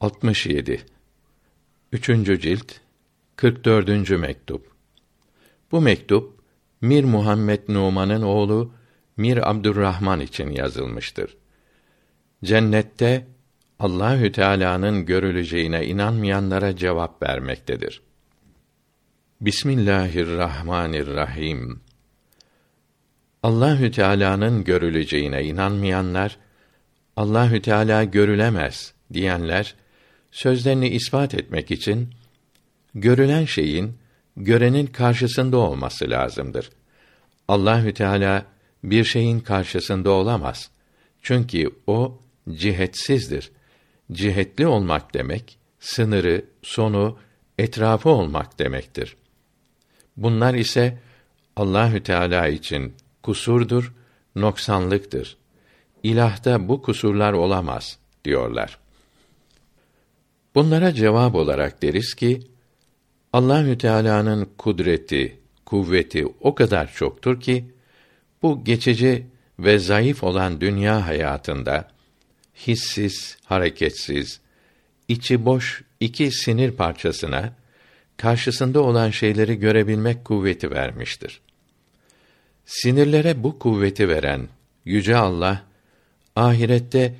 67 Üçüncü cilt 44. mektup Bu mektup Mir Muhammed Numan'ın oğlu Mir Abdurrahman için yazılmıştır. Cennette Allahü Teala'nın görüleceğine inanmayanlara cevap vermektedir. Bismillahirrahmanirrahim. Allahü Teala'nın görüleceğine inanmayanlar Allahü Teala görülemez diyenler sözlerini ispat etmek için görülen şeyin görenin karşısında olması lazımdır. Allahü Teala bir şeyin karşısında olamaz. Çünkü o cihetsizdir. Cihetli olmak demek sınırı, sonu, etrafı olmak demektir. Bunlar ise Allahü Teala için kusurdur, noksanlıktır. İlahta bu kusurlar olamaz diyorlar. Bunlara cevap olarak deriz ki Allahü Teala'nın kudreti, kuvveti o kadar çoktur ki bu geçici ve zayıf olan dünya hayatında hissiz, hareketsiz, içi boş iki sinir parçasına karşısında olan şeyleri görebilmek kuvveti vermiştir. Sinirlere bu kuvveti veren yüce Allah ahirette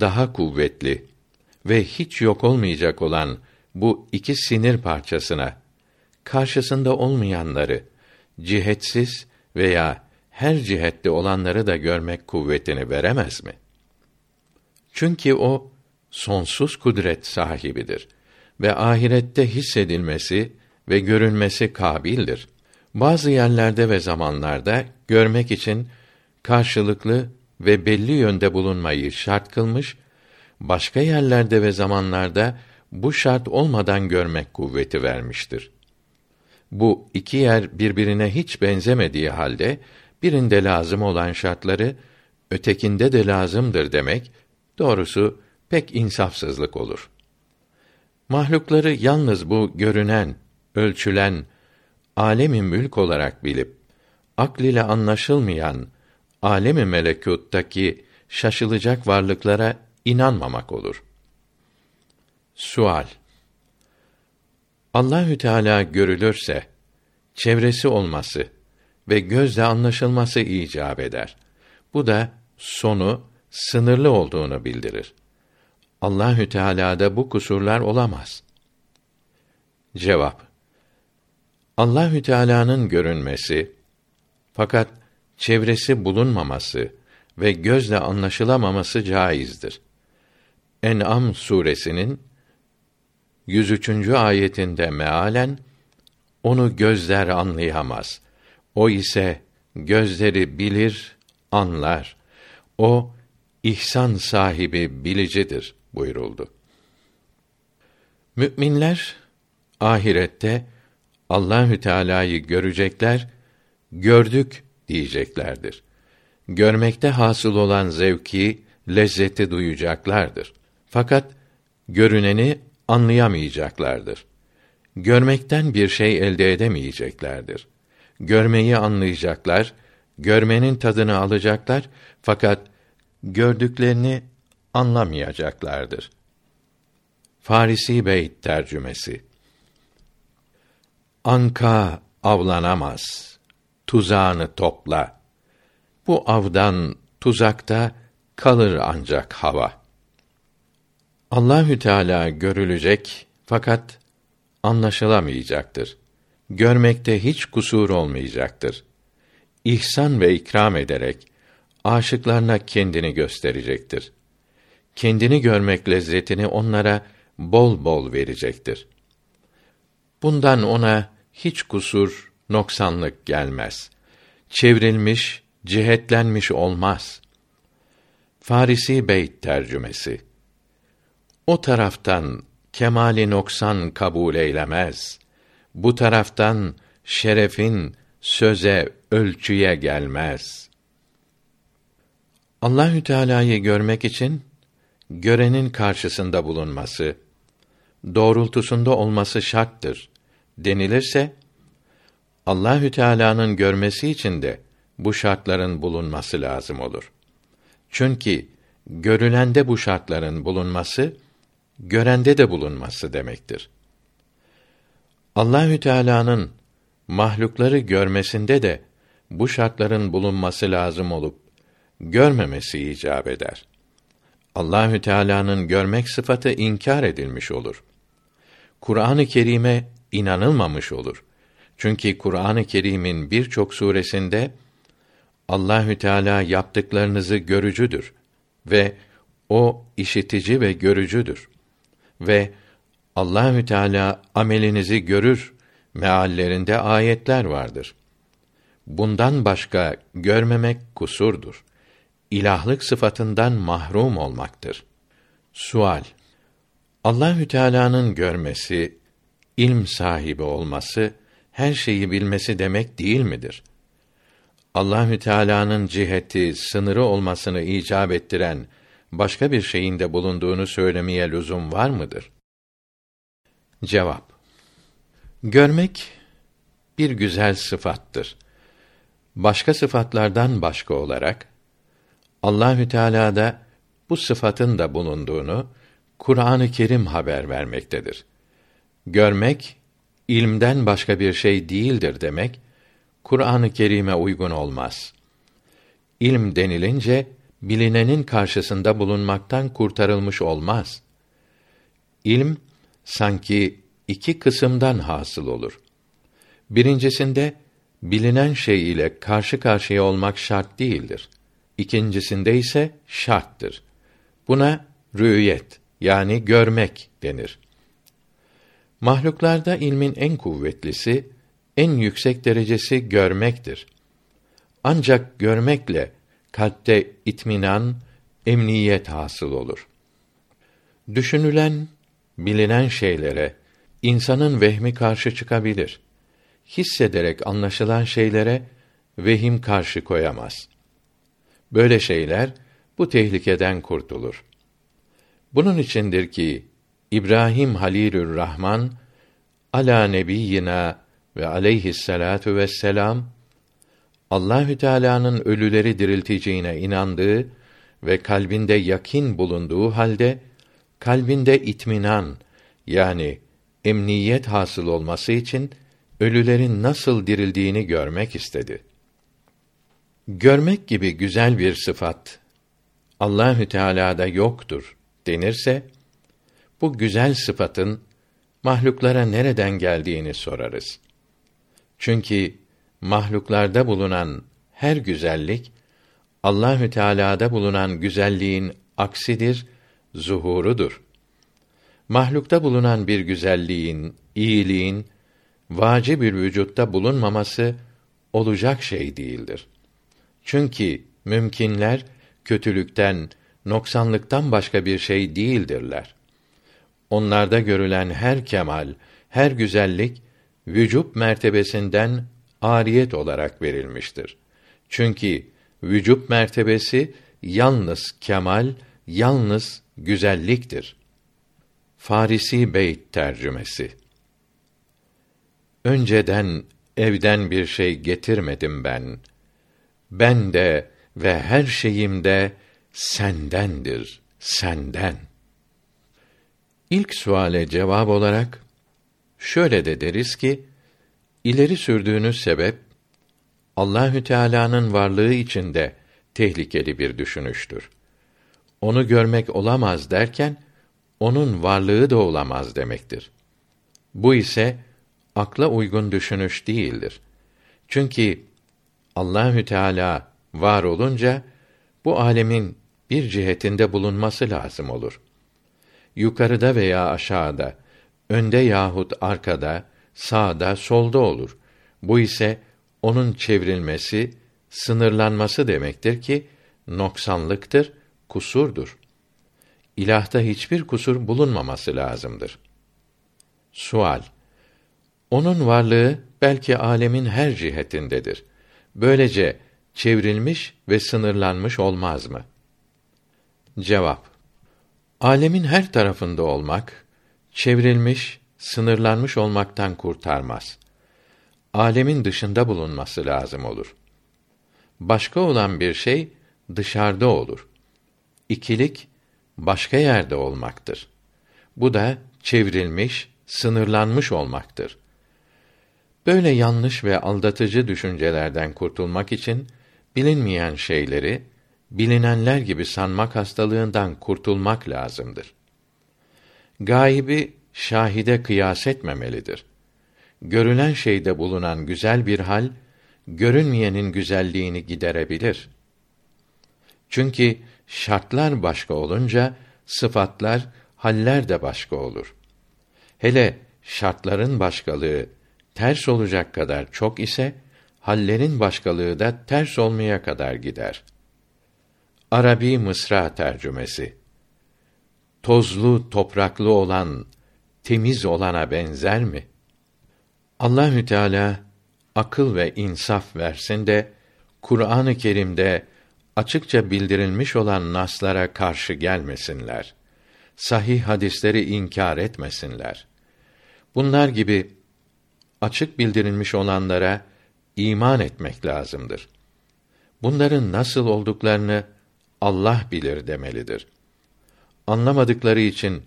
daha kuvvetli ve hiç yok olmayacak olan bu iki sinir parçasına karşısında olmayanları cihetsiz veya her cihette olanları da görmek kuvvetini veremez mi? Çünkü o sonsuz kudret sahibidir ve ahirette hissedilmesi ve görünmesi kabildir. Bazı yerlerde ve zamanlarda görmek için karşılıklı ve belli yönde bulunmayı şart kılmış, başka yerlerde ve zamanlarda bu şart olmadan görmek kuvveti vermiştir. Bu iki yer birbirine hiç benzemediği halde birinde lazım olan şartları ötekinde de lazımdır demek doğrusu pek insafsızlık olur. Mahlukları yalnız bu görünen, ölçülen alemi mülk olarak bilip akl ile anlaşılmayan alemi melekuttaki şaşılacak varlıklara inanmamak olur. Sual Allahü Teala görülürse çevresi olması ve gözle anlaşılması icap eder. Bu da sonu sınırlı olduğunu bildirir. Allahü Teala'da bu kusurlar olamaz. Cevap Allahü Teala'nın görünmesi fakat çevresi bulunmaması ve gözle anlaşılamaması caizdir. En'am suresinin 103. ayetinde mealen onu gözler anlayamaz. O ise gözleri bilir, anlar. O ihsan sahibi bilicidir buyuruldu. Müminler ahirette Allahü Teala'yı görecekler, gördük diyeceklerdir. Görmekte hasıl olan zevki, lezzeti duyacaklardır. Fakat görüneni anlayamayacaklardır. Görmekten bir şey elde edemeyeceklerdir. Görmeyi anlayacaklar, görmenin tadını alacaklar fakat gördüklerini anlamayacaklardır. Farisi Beyt tercümesi Anka avlanamaz. Tuzağını topla. Bu avdan, tuzakta kalır ancak hava. Allahü Teala görülecek fakat anlaşılamayacaktır. Görmekte hiç kusur olmayacaktır. İhsan ve ikram ederek aşıklarına kendini gösterecektir. Kendini görmek lezzetini onlara bol bol verecektir. Bundan ona hiç kusur, noksanlık gelmez. Çevrilmiş, cihetlenmiş olmaz. Farisi Beyt tercümesi o taraftan kemali noksan kabul eylemez. Bu taraftan şerefin söze, ölçüye gelmez. Allahü Teala'yı görmek için görenin karşısında bulunması, doğrultusunda olması şarttır denilirse Allahü Teala'nın görmesi için de bu şartların bulunması lazım olur. Çünkü görülende bu şartların bulunması görende de bulunması demektir. Allahü Teala'nın mahlukları görmesinde de bu şartların bulunması lazım olup görmemesi icap eder. Allahü Teala'nın görmek sıfatı inkar edilmiş olur. Kur'an-ı Kerim'e inanılmamış olur. Çünkü Kur'an-ı Kerim'in birçok suresinde Allahü Teala yaptıklarınızı görücüdür ve o işitici ve görücüdür ve Allahü Teala amelinizi görür meallerinde ayetler vardır. Bundan başka görmemek kusurdur. İlahlık sıfatından mahrum olmaktır. Sual Allahü Teala'nın görmesi, ilm sahibi olması, her şeyi bilmesi demek değil midir? Allahü Teala'nın ciheti, sınırı olmasını icap ettiren başka bir şeyin de bulunduğunu söylemeye lüzum var mıdır? Cevap Görmek bir güzel sıfattır. Başka sıfatlardan başka olarak Allahü Teala'da bu sıfatın da bulunduğunu Kur'an-ı Kerim haber vermektedir. Görmek ilmden başka bir şey değildir demek Kur'an-ı Kerim'e uygun olmaz. İlm denilince bilinenin karşısında bulunmaktan kurtarılmış olmaz. İlm sanki iki kısımdan hasıl olur. Birincisinde bilinen şey ile karşı karşıya olmak şart değildir. İkincisinde ise şarttır. Buna rüyet yani görmek denir. Mahluklarda ilmin en kuvvetlisi, en yüksek derecesi görmektir. Ancak görmekle kalpte itminan, emniyet hasıl olur. Düşünülen, bilinen şeylere insanın vehmi karşı çıkabilir. Hissederek anlaşılan şeylere vehim karşı koyamaz. Böyle şeyler bu tehlikeden kurtulur. Bunun içindir ki İbrahim Halilür Rahman ala nebiyyina ve aleyhissalatu vesselam Allahü Teala'nın ölüleri dirilteceğine inandığı ve kalbinde yakin bulunduğu halde kalbinde itminan yani emniyet hasıl olması için ölülerin nasıl dirildiğini görmek istedi. Görmek gibi güzel bir sıfat Allahü Teala'da yoktur denirse bu güzel sıfatın mahluklara nereden geldiğini sorarız. Çünkü mahluklarda bulunan her güzellik Allahü Teala'da bulunan güzelliğin aksidir, zuhurudur. Mahlukta bulunan bir güzelliğin, iyiliğin vacib bir vücutta bulunmaması olacak şey değildir. Çünkü mümkinler kötülükten, noksanlıktan başka bir şey değildirler. Onlarda görülen her kemal, her güzellik vücub mertebesinden ariyet olarak verilmiştir. Çünkü vücub mertebesi yalnız kemal, yalnız güzelliktir. Farisi Beyt tercümesi Önceden evden bir şey getirmedim ben. Ben de ve her şeyim de sendendir, senden. İlk suale cevap olarak şöyle de deriz ki ileri sürdüğünüz sebep Allahü Teala'nın varlığı içinde tehlikeli bir düşünüştür. Onu görmek olamaz derken onun varlığı da olamaz demektir. Bu ise akla uygun düşünüş değildir. Çünkü Allahü Teala var olunca bu alemin bir cihetinde bulunması lazım olur. Yukarıda veya aşağıda, önde yahut arkada, sağda, solda olur. Bu ise onun çevrilmesi, sınırlanması demektir ki noksanlıktır, kusurdur. İlahta hiçbir kusur bulunmaması lazımdır. Sual onun varlığı belki alemin her cihetindedir. Böylece çevrilmiş ve sınırlanmış olmaz mı? Cevap Alemin her tarafında olmak çevrilmiş, sınırlanmış olmaktan kurtarmaz. Alemin dışında bulunması lazım olur. Başka olan bir şey dışarıda olur. İkilik başka yerde olmaktır. Bu da çevrilmiş, sınırlanmış olmaktır. Böyle yanlış ve aldatıcı düşüncelerden kurtulmak için bilinmeyen şeyleri bilinenler gibi sanmak hastalığından kurtulmak lazımdır. Gaybi şahide kıyas etmemelidir. Görülen şeyde bulunan güzel bir hal görünmeyenin güzelliğini giderebilir. Çünkü şartlar başka olunca sıfatlar, haller de başka olur. Hele şartların başkalığı ters olacak kadar çok ise hallerin başkalığı da ters olmaya kadar gider. Arabi Mısra tercümesi Tozlu, topraklı olan temiz olana benzer mi? Allahü Teala akıl ve insaf versin de Kur'an-ı Kerim'de açıkça bildirilmiş olan naslara karşı gelmesinler. Sahih hadisleri inkar etmesinler. Bunlar gibi açık bildirilmiş olanlara iman etmek lazımdır. Bunların nasıl olduklarını Allah bilir demelidir. Anlamadıkları için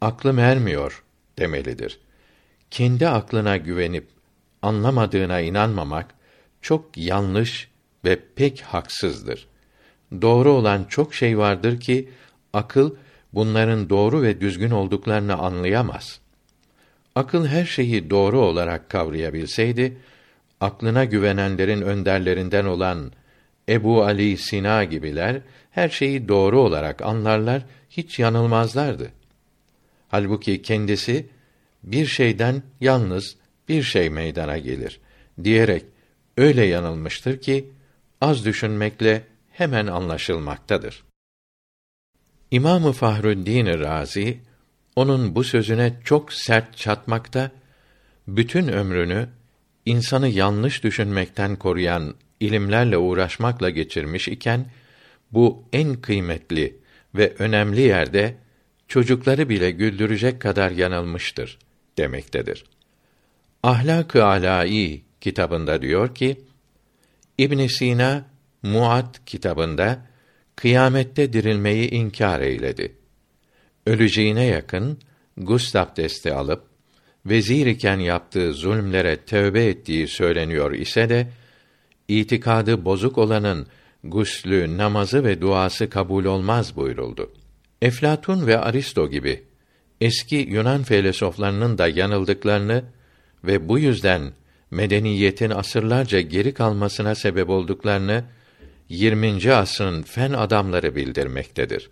aklım ermiyor demelidir. Kendi aklına güvenip anlamadığına inanmamak çok yanlış ve pek haksızdır. Doğru olan çok şey vardır ki akıl bunların doğru ve düzgün olduklarını anlayamaz. Akıl her şeyi doğru olarak kavrayabilseydi, aklına güvenenlerin önderlerinden olan Ebu Ali Sina gibiler her şeyi doğru olarak anlarlar, hiç yanılmazlardı. Halbuki kendisi bir şeyden yalnız bir şey meydana gelir diyerek öyle yanılmıştır ki az düşünmekle hemen anlaşılmaktadır. İmamı Fahruddin Razi onun bu sözüne çok sert çatmakta, bütün ömrünü insanı yanlış düşünmekten koruyan ilimlerle uğraşmakla geçirmiş iken bu en kıymetli ve önemli yerde çocukları bile güldürecek kadar yanılmıştır demektedir. Ahlak-ı Alâî kitabında diyor ki, İbn Sina Muad kitabında kıyamette dirilmeyi inkar eyledi. Öleceğine yakın gusl abdesti alıp vezir iken yaptığı zulmlere tövbe ettiği söyleniyor ise de itikadı bozuk olanın guslü, namazı ve duası kabul olmaz buyuruldu. Eflatun ve Aristo gibi eski Yunan filozoflarının da yanıldıklarını ve bu yüzden medeniyetin asırlarca geri kalmasına sebep olduklarını 20. asrın fen adamları bildirmektedir.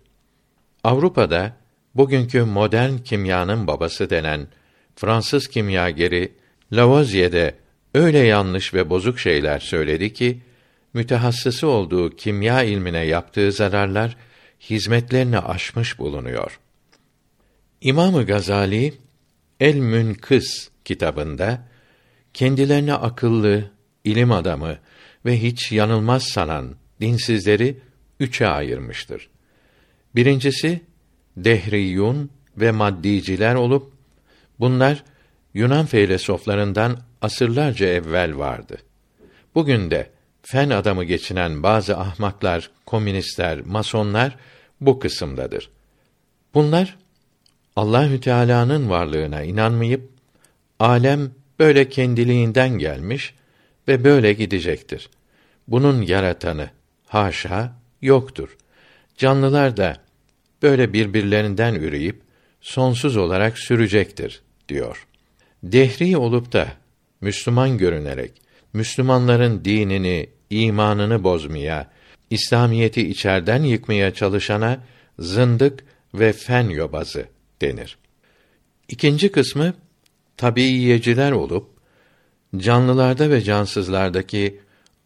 Avrupa'da bugünkü modern kimyanın babası denen Fransız kimyageri Lavoisier'de öyle yanlış ve bozuk şeyler söyledi ki mütehassısı olduğu kimya ilmine yaptığı zararlar hizmetlerini aşmış bulunuyor. İmamı Gazali El Münkıs kitabında kendilerini akıllı, ilim adamı ve hiç yanılmaz sanan dinsizleri üçe ayırmıştır. Birincisi dehriyun ve maddiciler olup bunlar Yunan filozoflarından asırlarca evvel vardı. Bugün de fen adamı geçinen bazı ahmaklar, komünistler, masonlar bu kısımdadır. Bunlar Allahü Teala'nın varlığına inanmayıp alem böyle kendiliğinden gelmiş ve böyle gidecektir. Bunun yaratanı haşa yoktur. Canlılar da böyle birbirlerinden üreyip sonsuz olarak sürecektir diyor. Dehri olup da Müslüman görünerek Müslümanların dinini, imanını bozmaya, İslamiyeti içerden yıkmaya çalışana zındık ve fen yobazı denir. İkinci kısmı tabiiyeciler olup canlılarda ve cansızlardaki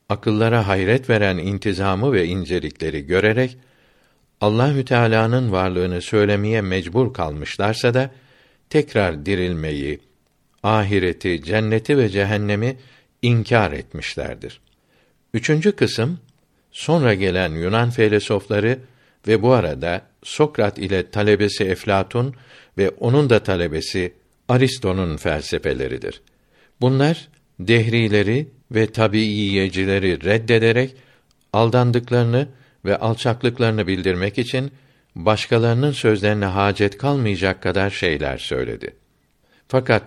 akıllara hayret veren intizamı ve incelikleri görerek Allahü Teala'nın varlığını söylemeye mecbur kalmışlarsa da tekrar dirilmeyi, ahireti, cenneti ve cehennemi inkar etmişlerdir. Üçüncü kısım sonra gelen Yunan filozofları ve bu arada Sokrat ile talebesi Eflatun ve onun da talebesi Aristo'nun felsefeleridir. Bunlar dehrileri ve tabiiyecileri reddederek aldandıklarını ve alçaklıklarını bildirmek için başkalarının sözlerine hacet kalmayacak kadar şeyler söyledi. Fakat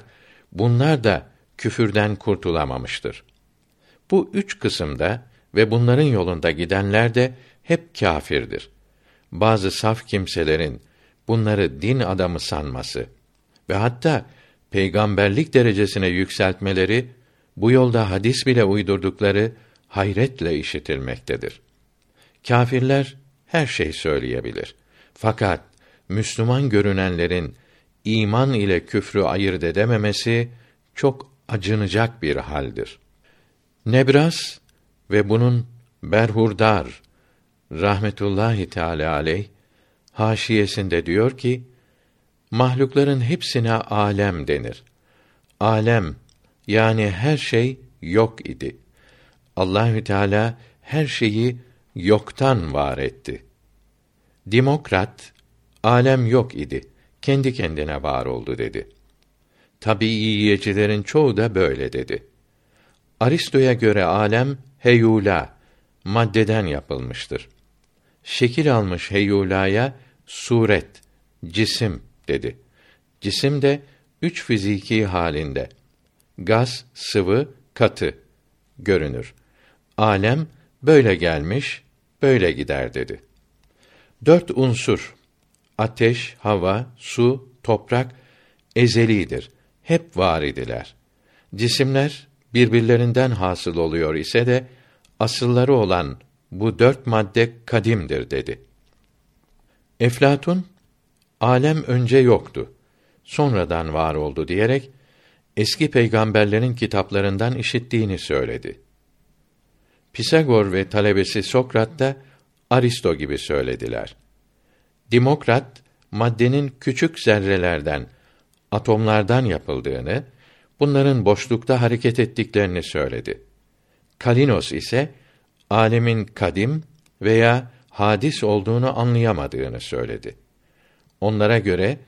bunlar da küfürden kurtulamamıştır. Bu üç kısımda ve bunların yolunda gidenler de hep kâfirdir. Bazı saf kimselerin bunları din adamı sanması ve hatta peygamberlik derecesine yükseltmeleri bu yolda hadis bile uydurdukları hayretle işitilmektedir. Kâfirler her şey söyleyebilir. Fakat Müslüman görünenlerin iman ile küfrü ayırt edememesi çok acınacak bir haldir. Nebras ve bunun Berhurdar rahmetullahi teala aleyh haşiyesinde diyor ki mahlukların hepsine alem denir. Alem yani her şey yok idi. Allahü Teala her şeyi yoktan var etti. Demokrat alem yok idi. Kendi kendine var oldu dedi. Tabii yiyecilerin çoğu da böyle dedi. Aristo'ya göre alem heyula maddeden yapılmıştır. Şekil almış heyulaya suret, cisim dedi. Cisim de üç fiziki halinde gaz, sıvı, katı görünür. Alem böyle gelmiş, böyle gider dedi. Dört unsur ateş, hava, su, toprak ezelidir. Hep var idiler. Cisimler birbirlerinden hasıl oluyor ise de asılları olan bu dört madde kadimdir dedi. Eflatun alem önce yoktu. Sonradan var oldu diyerek eski peygamberlerin kitaplarından işittiğini söyledi. Pisagor ve talebesi Sokrat da Aristo gibi söylediler. Dimokrat maddenin küçük zerrelerden, atomlardan yapıldığını, bunların boşlukta hareket ettiklerini söyledi. Kalinos ise alemin kadim veya hadis olduğunu anlayamadığını söyledi. Onlara göre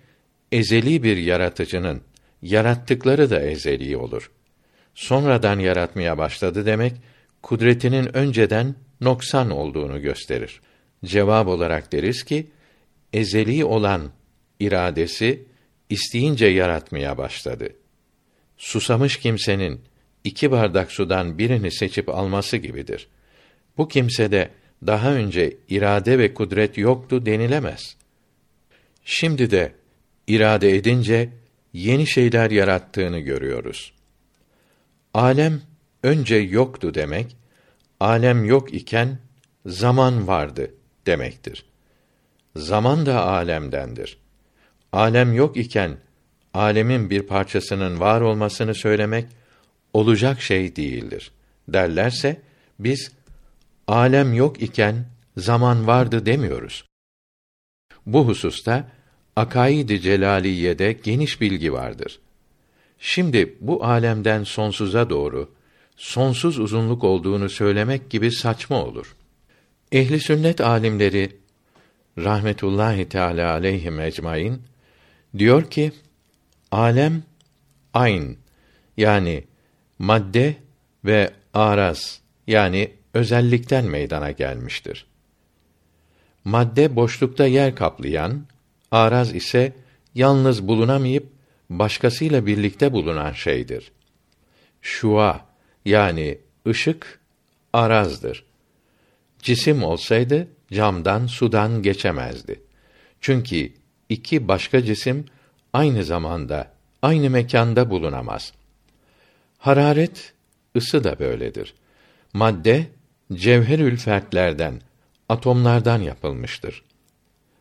ezeli bir yaratıcının yarattıkları da ezeli olur. Sonradan yaratmaya başladı demek kudretinin önceden noksan olduğunu gösterir. Cevap olarak deriz ki ezeli olan iradesi isteyince yaratmaya başladı. Susamış kimsenin iki bardak sudan birini seçip alması gibidir. Bu kimsede daha önce irade ve kudret yoktu denilemez. Şimdi de irade edince yeni şeyler yarattığını görüyoruz. Alem önce yoktu demek, alem yok iken zaman vardı demektir. Zaman da alemdendir. Alem yok iken alemin bir parçasının var olmasını söylemek olacak şey değildir. Derlerse biz alem yok iken zaman vardı demiyoruz. Bu hususta Akaid-i Celaliye'de geniş bilgi vardır. Şimdi bu alemden sonsuza doğru sonsuz uzunluk olduğunu söylemek gibi saçma olur. Ehli sünnet alimleri rahmetullahi teala aleyhi ecmaîn diyor ki alem ayn yani madde ve araz yani özellikten meydana gelmiştir. Madde boşlukta yer kaplayan, araz ise yalnız bulunamayıp başkasıyla birlikte bulunan şeydir. Şua yani ışık arazdır. Cisim olsaydı camdan sudan geçemezdi. Çünkü iki başka cisim aynı zamanda aynı mekanda bulunamaz. Hararet ısı da böyledir. Madde cevherül fertlerden, atomlardan yapılmıştır.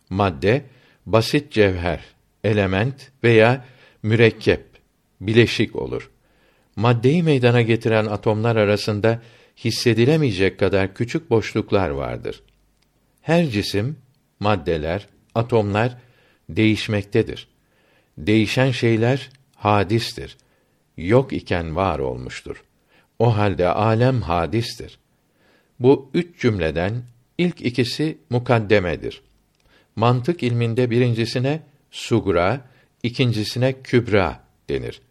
Madde basit cevher, element veya mürekkep, bileşik olur. Maddeyi meydana getiren atomlar arasında hissedilemeyecek kadar küçük boşluklar vardır. Her cisim, maddeler, atomlar değişmektedir. Değişen şeyler hadistir. Yok iken var olmuştur. O halde alem hadistir. Bu üç cümleden ilk ikisi mukaddemedir. Mantık ilminde birincisine sugra, ikincisine kübra denir.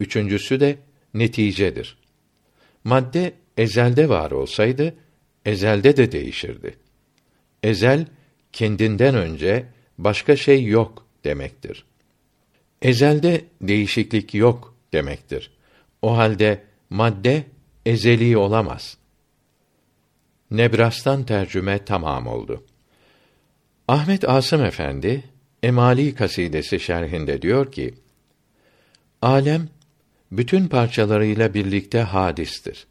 Üçüncüsü de neticedir. Madde ezelde var olsaydı ezelde de değişirdi. Ezel kendinden önce başka şey yok demektir. Ezelde değişiklik yok demektir. O halde madde ezeli olamaz. Nebras'tan tercüme tamam oldu. Ahmet Asım Efendi Emali kasidesi şerhinde diyor ki: Alem bütün parçalarıyla birlikte hadistir.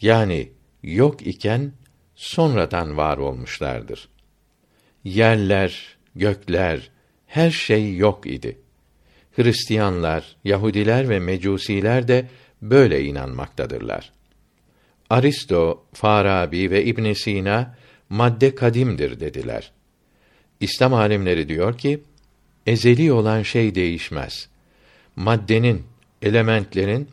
Yani yok iken sonradan var olmuşlardır. Yerler, gökler, her şey yok idi. Hristiyanlar, Yahudiler ve Mecusiler de böyle inanmaktadırlar. Aristo, Farabi ve İbn Sina madde kadimdir dediler. İslam alimleri diyor ki ezeli olan şey değişmez. Maddenin, elementlerin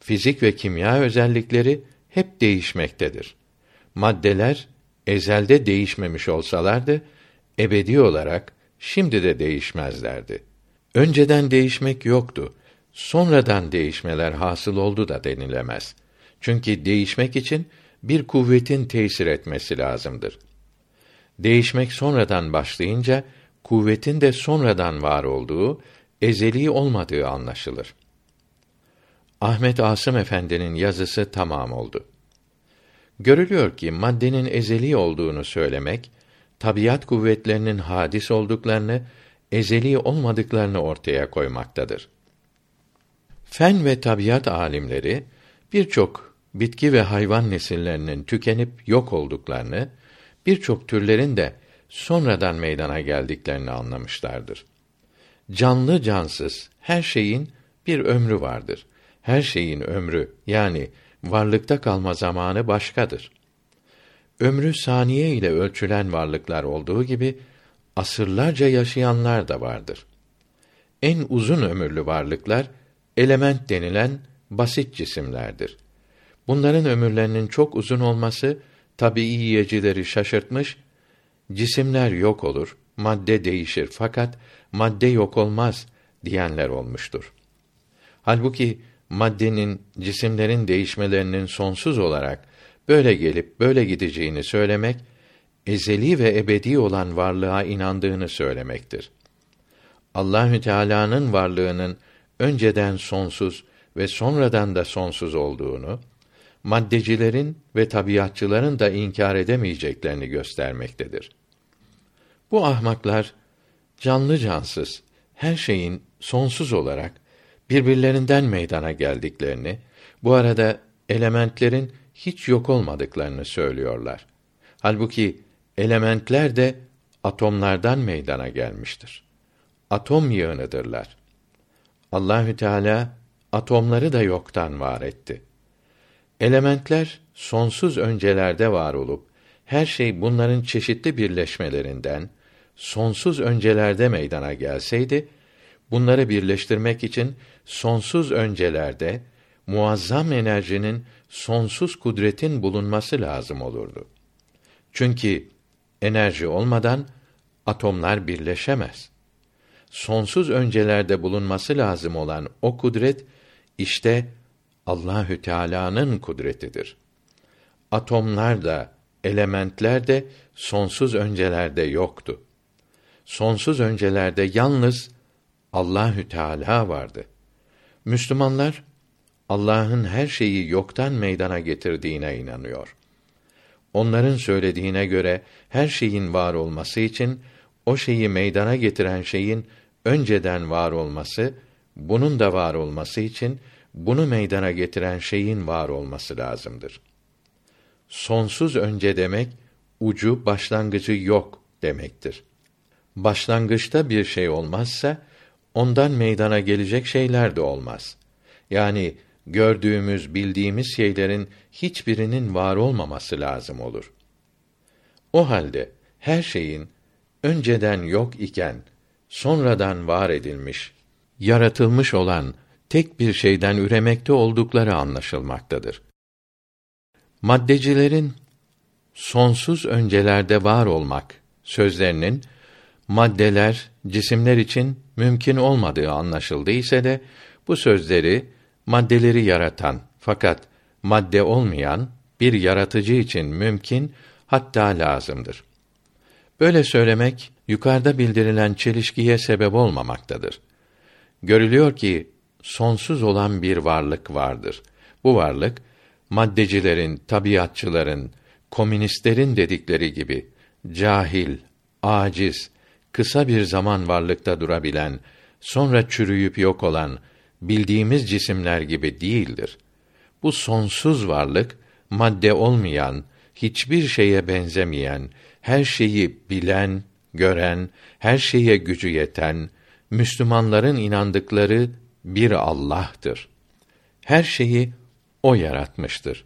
fizik ve kimya özellikleri hep değişmektedir. Maddeler ezelde değişmemiş olsalardı ebedi olarak şimdi de değişmezlerdi. Önceden değişmek yoktu. Sonradan değişmeler hasıl oldu da denilemez. Çünkü değişmek için bir kuvvetin tesir etmesi lazımdır. Değişmek sonradan başlayınca kuvvetin de sonradan var olduğu, ezeli olmadığı anlaşılır. Ahmet Asım Efendi'nin yazısı tamam oldu. Görülüyor ki maddenin ezeli olduğunu söylemek, tabiat kuvvetlerinin hadis olduklarını, ezeli olmadıklarını ortaya koymaktadır. Fen ve tabiat alimleri birçok bitki ve hayvan nesillerinin tükenip yok olduklarını, birçok türlerin de sonradan meydana geldiklerini anlamışlardır. Canlı cansız her şeyin bir ömrü vardır. Her şeyin ömrü yani varlıkta kalma zamanı başkadır. Ömrü saniye ile ölçülen varlıklar olduğu gibi asırlarca yaşayanlar da vardır. En uzun ömürlü varlıklar element denilen basit cisimlerdir. Bunların ömürlerinin çok uzun olması tabii yiyecileri şaşırtmış. Cisimler yok olur, madde değişir fakat madde yok olmaz diyenler olmuştur. Halbuki maddenin, cisimlerin değişmelerinin sonsuz olarak böyle gelip böyle gideceğini söylemek ezeli ve ebedi olan varlığa inandığını söylemektir. Allahü Teala'nın varlığının önceden sonsuz ve sonradan da sonsuz olduğunu, maddecilerin ve tabiatçıların da inkar edemeyeceklerini göstermektedir. Bu ahmaklar canlı cansız her şeyin sonsuz olarak birbirlerinden meydana geldiklerini, bu arada elementlerin hiç yok olmadıklarını söylüyorlar. Halbuki elementler de atomlardan meydana gelmiştir. Atom yığınıdırlar. Allahü Teala atomları da yoktan var etti. Elementler sonsuz öncelerde var olup her şey bunların çeşitli birleşmelerinden sonsuz öncelerde meydana gelseydi bunları birleştirmek için sonsuz öncelerde muazzam enerjinin sonsuz kudretin bulunması lazım olurdu. Çünkü enerji olmadan atomlar birleşemez. Sonsuz öncelerde bulunması lazım olan o kudret işte Allahü Teala'nın kudretidir. Atomlar da, elementler de sonsuz öncelerde yoktu. Sonsuz öncelerde yalnız Allahü Teala vardı. Müslümanlar Allah'ın her şeyi yoktan meydana getirdiğine inanıyor. Onların söylediğine göre her şeyin var olması için o şeyi meydana getiren şeyin önceden var olması, bunun da var olması için bunu meydana getiren şeyin var olması lazımdır. Sonsuz önce demek ucu başlangıcı yok demektir. Başlangıçta bir şey olmazsa ondan meydana gelecek şeyler de olmaz. Yani gördüğümüz, bildiğimiz şeylerin hiçbirinin var olmaması lazım olur. O halde her şeyin önceden yok iken sonradan var edilmiş, yaratılmış olan tek bir şeyden üremekte oldukları anlaşılmaktadır. Maddecilerin sonsuz öncelerde var olmak sözlerinin maddeler, cisimler için mümkün olmadığı anlaşıldı ise de bu sözleri maddeleri yaratan fakat madde olmayan bir yaratıcı için mümkün hatta lazımdır. Böyle söylemek yukarıda bildirilen çelişkiye sebep olmamaktadır. Görülüyor ki sonsuz olan bir varlık vardır. Bu varlık maddecilerin, tabiatçıların, komünistlerin dedikleri gibi cahil, aciz, kısa bir zaman varlıkta durabilen, sonra çürüyüp yok olan bildiğimiz cisimler gibi değildir. Bu sonsuz varlık madde olmayan, hiçbir şeye benzemeyen, her şeyi bilen, gören, her şeye gücü yeten, Müslümanların inandıkları bir Allah'tır. Her şeyi o yaratmıştır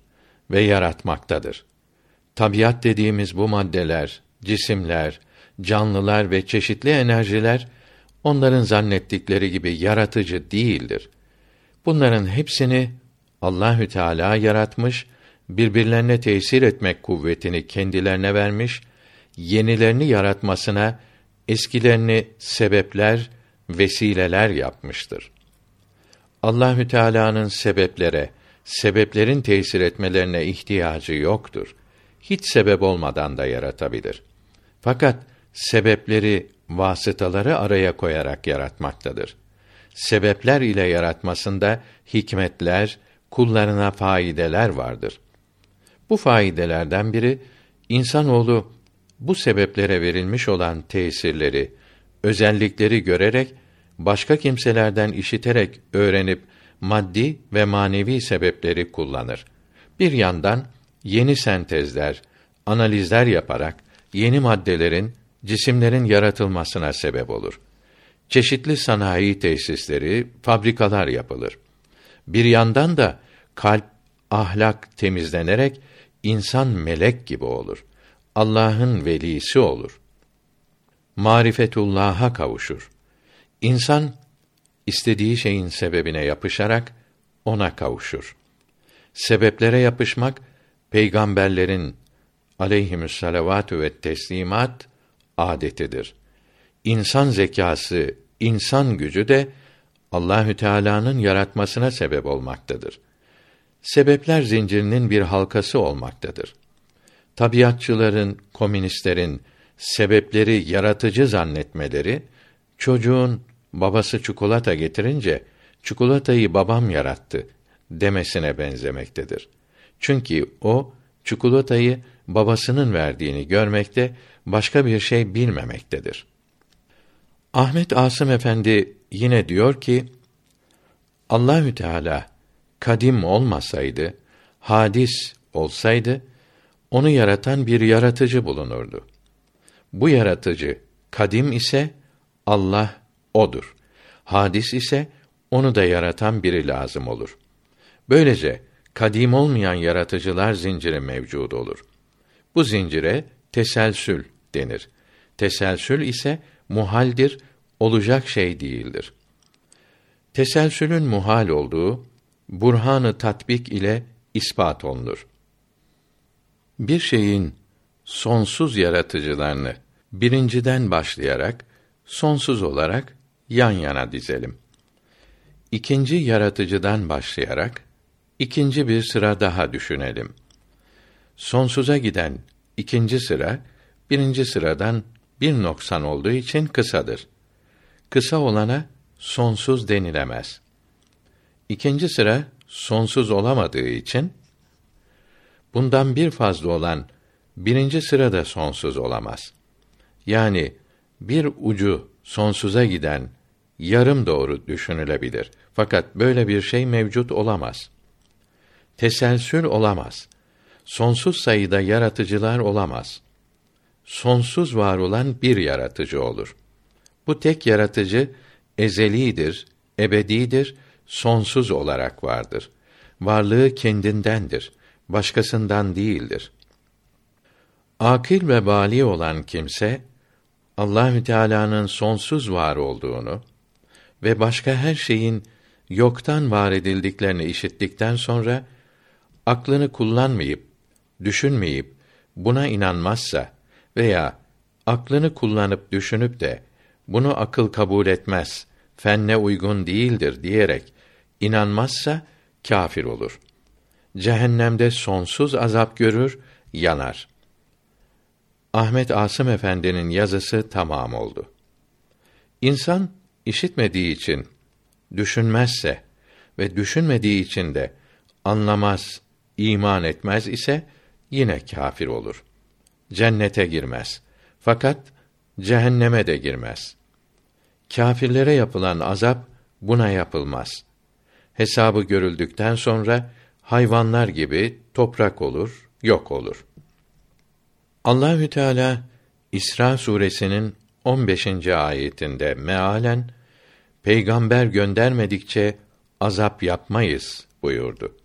ve yaratmaktadır. Tabiat dediğimiz bu maddeler, cisimler, canlılar ve çeşitli enerjiler onların zannettikleri gibi yaratıcı değildir. Bunların hepsini Allahü Teala yaratmış, birbirlerine tesir etmek kuvvetini kendilerine vermiş, yenilerini yaratmasına eskilerini sebepler, vesileler yapmıştır. Allahü Teala'nın sebeplere, sebeplerin tesir etmelerine ihtiyacı yoktur. Hiç sebep olmadan da yaratabilir. Fakat sebepleri, vasıtaları araya koyarak yaratmaktadır. Sebepler ile yaratmasında hikmetler, kullarına faydeler vardır. Bu faydelerden biri insanoğlu bu sebeplere verilmiş olan tesirleri, özellikleri görerek başka kimselerden işiterek öğrenip maddi ve manevi sebepleri kullanır. Bir yandan yeni sentezler, analizler yaparak yeni maddelerin, cisimlerin yaratılmasına sebep olur. Çeşitli sanayi tesisleri, fabrikalar yapılır. Bir yandan da kalp, ahlak temizlenerek insan melek gibi olur. Allah'ın velisi olur. Marifetullah'a kavuşur. İnsan istediği şeyin sebebine yapışarak ona kavuşur. Sebeplere yapışmak peygamberlerin aleyhimüs salavatü ve teslimat adetidir. İnsan zekası, insan gücü de Allahü Teala'nın yaratmasına sebep olmaktadır. Sebepler zincirinin bir halkası olmaktadır. Tabiatçıların, komünistlerin sebepleri yaratıcı zannetmeleri çocuğun babası çikolata getirince çikolatayı babam yarattı demesine benzemektedir. Çünkü o çikolatayı babasının verdiğini görmekte, başka bir şey bilmemektedir. Ahmet Asım Efendi yine diyor ki Allahü Teala kadim olmasaydı, hadis olsaydı onu yaratan bir yaratıcı bulunurdu. Bu yaratıcı kadim ise Allah odur. Hadis ise onu da yaratan biri lazım olur. Böylece kadim olmayan yaratıcılar zinciri mevcud olur. Bu zincire teselsül denir. Teselsül ise muhaldir, olacak şey değildir. Teselsülün muhal olduğu burhanı tatbik ile ispat olunur. Bir şeyin sonsuz yaratıcılarını birinciden başlayarak sonsuz olarak yan yana dizelim. İkinci yaratıcıdan başlayarak ikinci bir sıra daha düşünelim. Sonsuza giden ikinci sıra birinci sıradan bir noksan olduğu için kısadır. Kısa olana sonsuz denilemez. İkinci sıra sonsuz olamadığı için bundan bir fazla olan birinci sıra da sonsuz olamaz. Yani bir ucu sonsuza giden yarım doğru düşünülebilir. Fakat böyle bir şey mevcut olamaz. Teselsül olamaz. Sonsuz sayıda yaratıcılar olamaz. Sonsuz var olan bir yaratıcı olur. Bu tek yaratıcı ezelidir, ebedidir, sonsuz olarak vardır. Varlığı kendindendir, başkasından değildir. Akil ve bali olan kimse Allahü Teala'nın sonsuz var olduğunu ve başka her şeyin yoktan var edildiklerini işittikten sonra aklını kullanmayıp, düşünmeyip buna inanmazsa veya aklını kullanıp düşünüp de bunu akıl kabul etmez, fenne uygun değildir diyerek inanmazsa kâfir olur. Cehennemde sonsuz azap görür, yanar. Ahmet Asım Efendi'nin yazısı tamam oldu. İnsan işitmediği için düşünmezse ve düşünmediği için de anlamaz, iman etmez ise yine kâfir olur. Cennete girmez. Fakat cehenneme de girmez. Kâfirlere yapılan azap buna yapılmaz. Hesabı görüldükten sonra hayvanlar gibi toprak olur, yok olur. Allahü Teala İsra suresinin 15. ayetinde mealen peygamber göndermedikçe azap yapmayız buyurdu.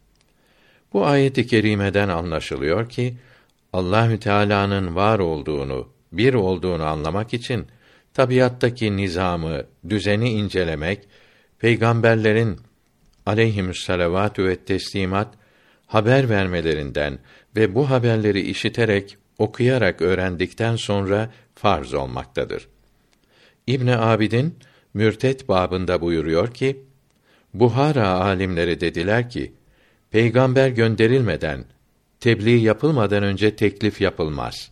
Bu ayeti kerimeden anlaşılıyor ki Allahü Teala'nın var olduğunu, bir olduğunu anlamak için tabiattaki nizamı, düzeni incelemek, peygamberlerin aleyhimüsselavatü ve teslimat haber vermelerinden ve bu haberleri işiterek, okuyarak öğrendikten sonra farz olmaktadır. İbn Abidin Mürtet babında buyuruyor ki, Buhara alimleri dediler ki, peygamber gönderilmeden, tebliğ yapılmadan önce teklif yapılmaz.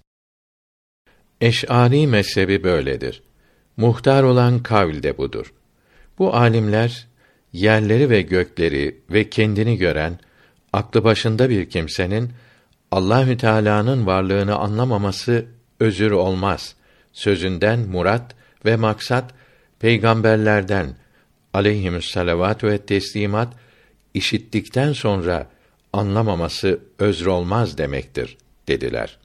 Eş'ari mezhebi böyledir. Muhtar olan kavl de budur. Bu alimler yerleri ve gökleri ve kendini gören aklı başında bir kimsenin Allahü Teala'nın varlığını anlamaması özür olmaz. Sözünden murat ve maksat peygamberlerden aleyhimüsselavat ve teslimat işittikten sonra anlamaması özür olmaz demektir dediler.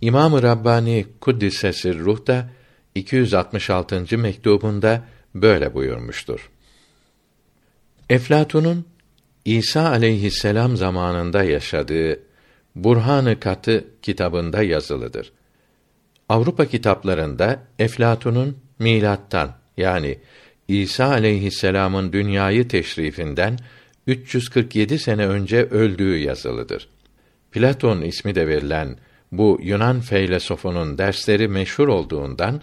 İmam-ı Rabbani Kuddisesi Ruh da 266. mektubunda böyle buyurmuştur. Eflatun'un İsa aleyhisselam zamanında yaşadığı Burhanı Katı kitabında yazılıdır. Avrupa kitaplarında Eflatun'un milattan yani İsa aleyhisselam'ın dünyayı teşrifinden 347 sene önce öldüğü yazılıdır. Platon ismi de verilen bu Yunan feylesofunun dersleri meşhur olduğundan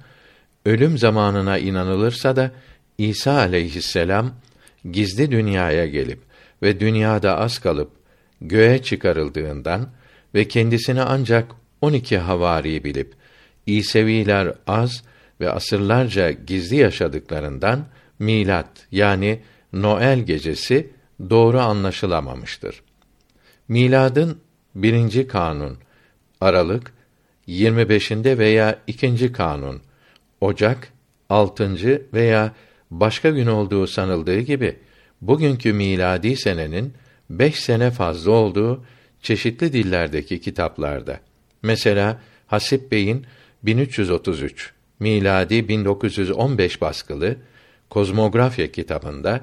ölüm zamanına inanılırsa da İsa aleyhisselam gizli dünyaya gelip ve dünyada az kalıp göğe çıkarıldığından ve kendisini ancak 12 havari bilip İseviler az ve asırlarca gizli yaşadıklarından milat yani Noel gecesi doğru anlaşılamamıştır. Miladın birinci kanun Aralık 25'inde veya ikinci kanun Ocak 6. veya başka gün olduğu sanıldığı gibi bugünkü miladi senenin beş sene fazla olduğu çeşitli dillerdeki kitaplarda. Mesela Hasip Bey'in 1333 miladi 1915 baskılı Kozmografya kitabında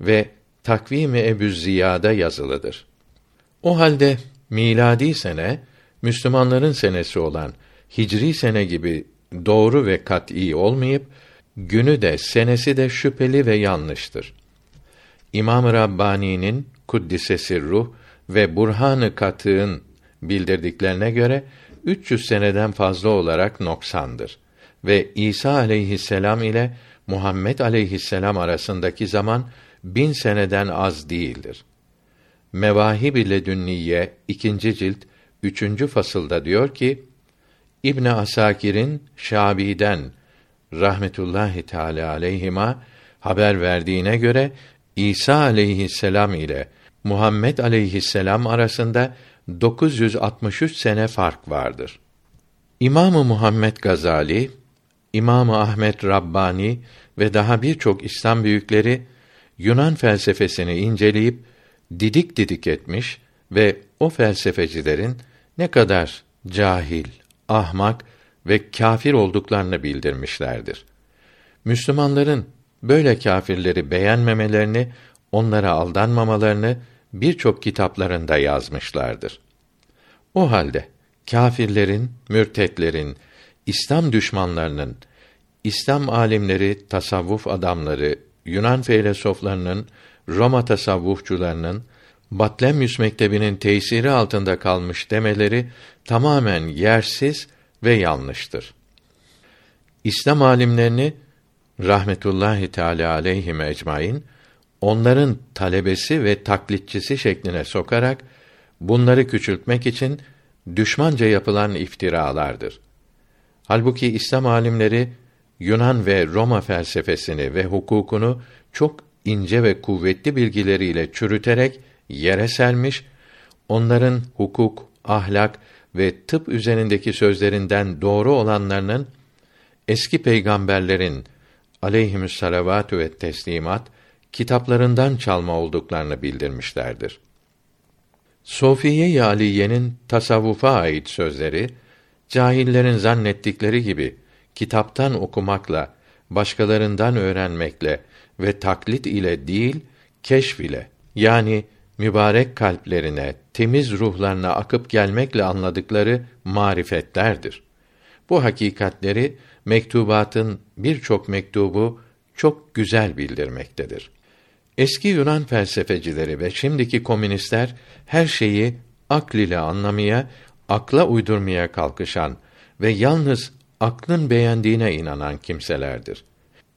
ve Takvim-i Ebu Ziya'da yazılıdır. O halde miladi sene Müslümanların senesi olan Hicri sene gibi doğru ve kat'î olmayıp günü de senesi de şüpheli ve yanlıştır. İmam Rabbani'nin Kuddisesi ruh ve Burhanı bildirdiklerine göre 300 seneden fazla olarak noksandır ve İsa aleyhisselam ile Muhammed aleyhisselam arasındaki zaman bin seneden az değildir. Mevahib ile Dünniye ikinci cilt üçüncü fasılda diyor ki İbn Asakir'in Şabi'den rahmetullahi teala aleyhima haber verdiğine göre İsa aleyhisselam ile Muhammed aleyhisselam arasında 963 sene fark vardır. İmamı Muhammed Gazali, İmamı Ahmet Rabbani ve daha birçok İslam büyükleri Yunan felsefesini inceleyip didik didik etmiş ve o felsefecilerin ne kadar cahil, ahmak ve kâfir olduklarını bildirmişlerdir. Müslümanların böyle kâfirleri beğenmemelerini, onlara aldanmamalarını birçok kitaplarında yazmışlardır. O halde kâfirlerin, mürtetlerin, İslam düşmanlarının, İslam alimleri, tasavvuf adamları, Yunan filozoflarının, Roma tasavvufçularının, Batlemyus mektebinin tesiri altında kalmış demeleri tamamen yersiz ve yanlıştır. İslam alimlerini rahmetullahi teala aleyhim ecmaîn onların talebesi ve taklitçisi şekline sokarak bunları küçültmek için düşmanca yapılan iftiralardır. Halbuki İslam alimleri Yunan ve Roma felsefesini ve hukukunu çok ince ve kuvvetli bilgileriyle çürüterek yere sermiş, onların hukuk, ahlak ve tıp üzerindeki sözlerinden doğru olanlarının eski peygamberlerin aleyhimüs salavatü ve teslimat kitaplarından çalma olduklarını bildirmişlerdir. Sofiye-i Aliye'nin tasavvufa ait sözleri cahillerin zannettikleri gibi kitaptan okumakla, başkalarından öğrenmekle ve taklit ile değil, keşf ile yani mübarek kalplerine, temiz ruhlarına akıp gelmekle anladıkları marifetlerdir. Bu hakikatleri mektubatın birçok mektubu çok güzel bildirmektedir. Eski Yunan felsefecileri ve şimdiki komünistler her şeyi akl ile anlamaya, akla uydurmaya kalkışan ve yalnız aklın beğendiğine inanan kimselerdir.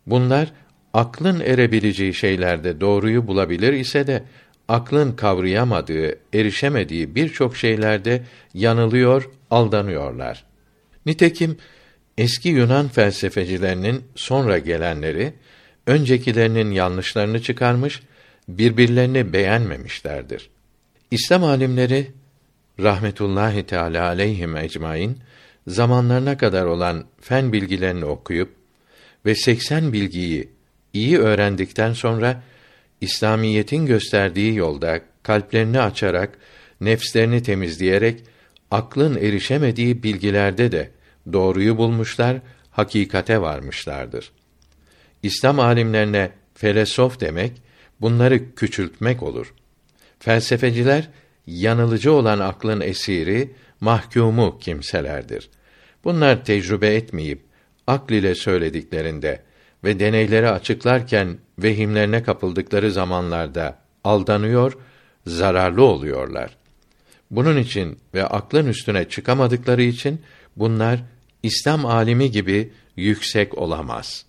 Bunlar aklın erebileceği şeylerde doğruyu bulabilir ise de aklın kavrayamadığı, erişemediği birçok şeylerde yanılıyor, aldanıyorlar. Nitekim eski Yunan felsefecilerinin sonra gelenleri öncekilerinin yanlışlarını çıkarmış, birbirlerini beğenmemişlerdir. İslam alimleri rahmetullahi teala aleyhim ecmaîn zamanlarına kadar olan fen bilgilerini okuyup ve 80 bilgiyi iyi öğrendikten sonra İslamiyetin gösterdiği yolda kalplerini açarak, nefslerini temizleyerek aklın erişemediği bilgilerde de doğruyu bulmuşlar, hakikate varmışlardır. İslam alimlerine felesof demek bunları küçültmek olur. Felsefeciler yanılıcı olan aklın esiri, mahkumu kimselerdir. Bunlar tecrübe etmeyip akl ile söylediklerinde ve deneyleri açıklarken vehimlerine kapıldıkları zamanlarda aldanıyor, zararlı oluyorlar. Bunun için ve aklın üstüne çıkamadıkları için bunlar İslam alimi gibi yüksek olamaz.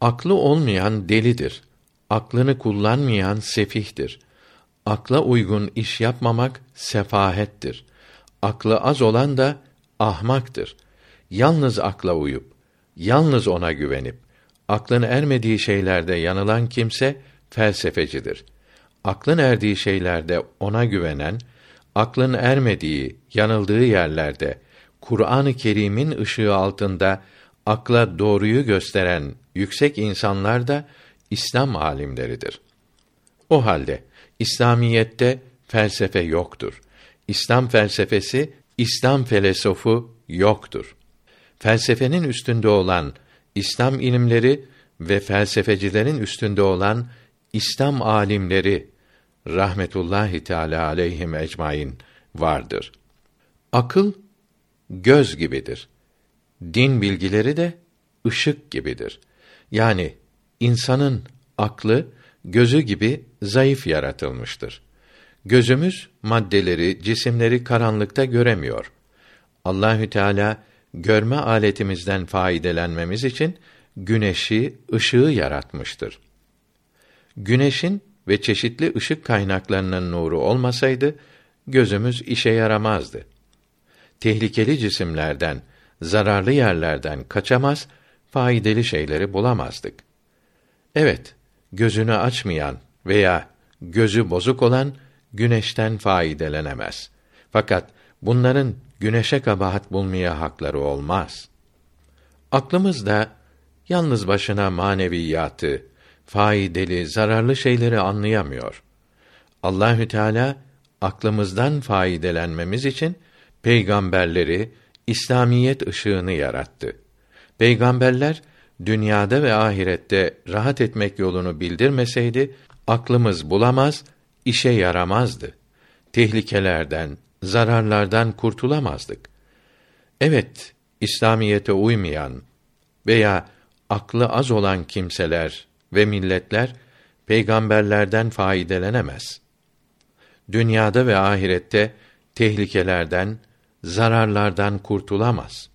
Aklı olmayan delidir. Aklını kullanmayan sefihtir. Akla uygun iş yapmamak sefahettir. Aklı az olan da ahmaktır. Yalnız akla uyup, yalnız ona güvenip, aklın ermediği şeylerde yanılan kimse felsefecidir. Aklın erdiği şeylerde ona güvenen, aklın ermediği, yanıldığı yerlerde Kur'an-ı Kerim'in ışığı altında akla doğruyu gösteren yüksek insanlar da İslam alimleridir. O halde İslamiyette felsefe yoktur. İslam felsefesi, İslam filosofu yoktur. Felsefenin üstünde olan İslam ilimleri ve felsefecilerin üstünde olan İslam alimleri rahmetullahi teala aleyhim ecmaîn vardır. Akıl göz gibidir. Din bilgileri de ışık gibidir. Yani insanın aklı gözü gibi zayıf yaratılmıştır. Gözümüz maddeleri, cisimleri karanlıkta göremiyor. Allahü Teala görme aletimizden faydelenmemiz için güneşi, ışığı yaratmıştır. Güneşin ve çeşitli ışık kaynaklarının nuru olmasaydı gözümüz işe yaramazdı. Tehlikeli cisimlerden, zararlı yerlerden kaçamaz, faydalı şeyleri bulamazdık. Evet, gözünü açmayan veya gözü bozuk olan güneşten faydelenemez. Fakat bunların güneşe kabahat bulmaya hakları olmaz. Aklımız da yalnız başına maneviyatı, faydalı, zararlı şeyleri anlayamıyor. Allahü Teala aklımızdan faydelenmemiz için peygamberleri, İslamiyet ışığını yarattı. Peygamberler dünyada ve ahirette rahat etmek yolunu bildirmeseydi aklımız bulamaz, işe yaramazdı. Tehlikelerden, zararlardan kurtulamazdık. Evet, İslamiyete uymayan veya aklı az olan kimseler ve milletler peygamberlerden faydelenemez. Dünyada ve ahirette tehlikelerden, zararlardan kurtulamaz.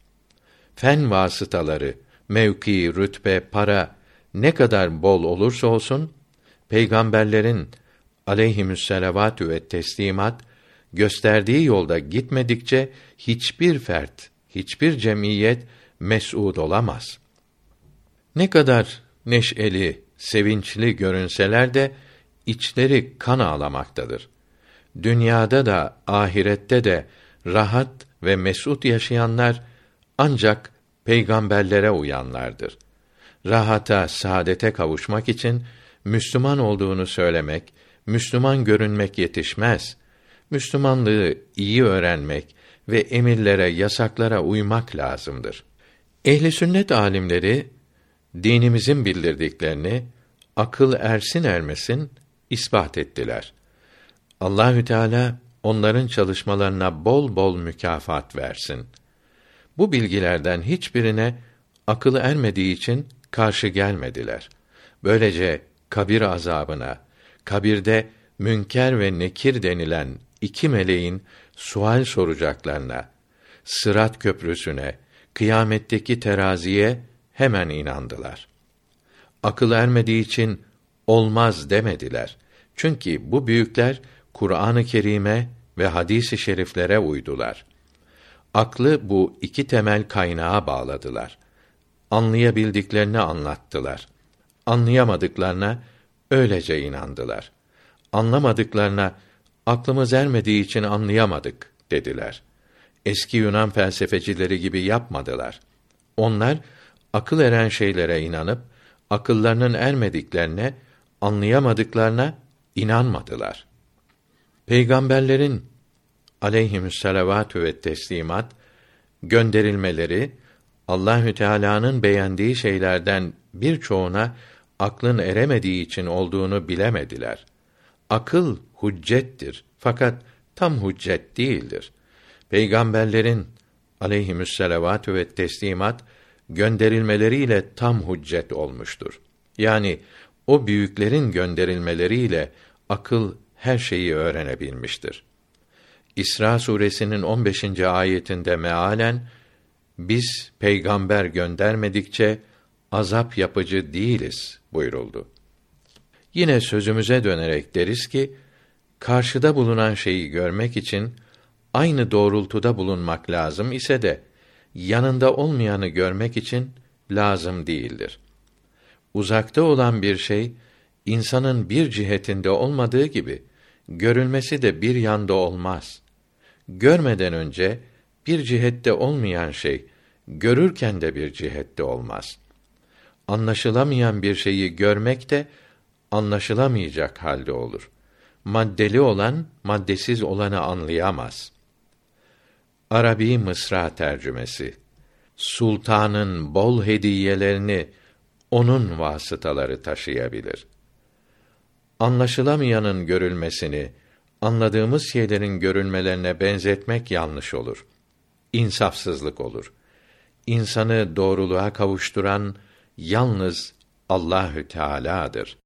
Fen vasıtaları, mevki, rütbe, para ne kadar bol olursa olsun peygamberlerin aleyhimüsselavatü ve teslimat gösterdiği yolda gitmedikçe hiçbir fert, hiçbir cemiyet mes'ud olamaz. Ne kadar neşeli, sevinçli görünseler de içleri kan ağlamaktadır. Dünyada da ahirette de rahat ve mesut yaşayanlar ancak peygamberlere uyanlardır. Rahata, saadete kavuşmak için Müslüman olduğunu söylemek, Müslüman görünmek yetişmez. Müslümanlığı iyi öğrenmek ve emirlere, yasaklara uymak lazımdır. Ehli sünnet alimleri dinimizin bildirdiklerini akıl ersin ermesin ispat ettiler. Allahü Teala onların çalışmalarına bol bol mükafat versin. Bu bilgilerden hiçbirine akıl ermediği için karşı gelmediler. Böylece kabir azabına, kabirde münker ve nekir denilen iki meleğin sual soracaklarına, sırat köprüsüne, kıyametteki teraziye hemen inandılar. Akıl ermediği için olmaz demediler. Çünkü bu büyükler Kur'an-ı Kerim'e ve hadis-i şeriflere uydular. Aklı bu iki temel kaynağa bağladılar. Anlayabildiklerini anlattılar. Anlayamadıklarına öylece inandılar. Anlamadıklarına aklımız ermediği için anlayamadık dediler. Eski Yunan felsefecileri gibi yapmadılar. Onlar akıl eren şeylere inanıp akıllarının ermediklerine, anlayamadıklarına inanmadılar. Peygamberlerin aleyhimüsselavatü ve teslimat gönderilmeleri Allahü Teala'nın beğendiği şeylerden birçoğuna aklın eremediği için olduğunu bilemediler. Akıl hüccettir fakat tam hüccet değildir. Peygamberlerin aleyhimüsselavatü ve teslimat gönderilmeleriyle tam hüccet olmuştur. Yani o büyüklerin gönderilmeleriyle akıl her şeyi öğrenebilmiştir. İsra suresinin 15. ayetinde mealen biz peygamber göndermedikçe azap yapıcı değiliz buyuruldu. Yine sözümüze dönerek deriz ki karşıda bulunan şeyi görmek için aynı doğrultuda bulunmak lazım ise de yanında olmayanı görmek için lazım değildir. Uzakta olan bir şey insanın bir cihetinde olmadığı gibi görülmesi de bir yanda olmaz. Görmeden önce bir cihette olmayan şey görürken de bir cihette olmaz. Anlaşılamayan bir şeyi görmek de anlaşılamayacak halde olur. Maddeli olan maddesiz olanı anlayamaz. Arabi Mısra tercümesi Sultanın bol hediyelerini onun vasıtaları taşıyabilir. Anlaşılamayanın görülmesini anladığımız şeylerin görülmelerine benzetmek yanlış olur. İnsafsızlık olur. İnsanı doğruluğa kavuşturan yalnız Allahü Teala'dır.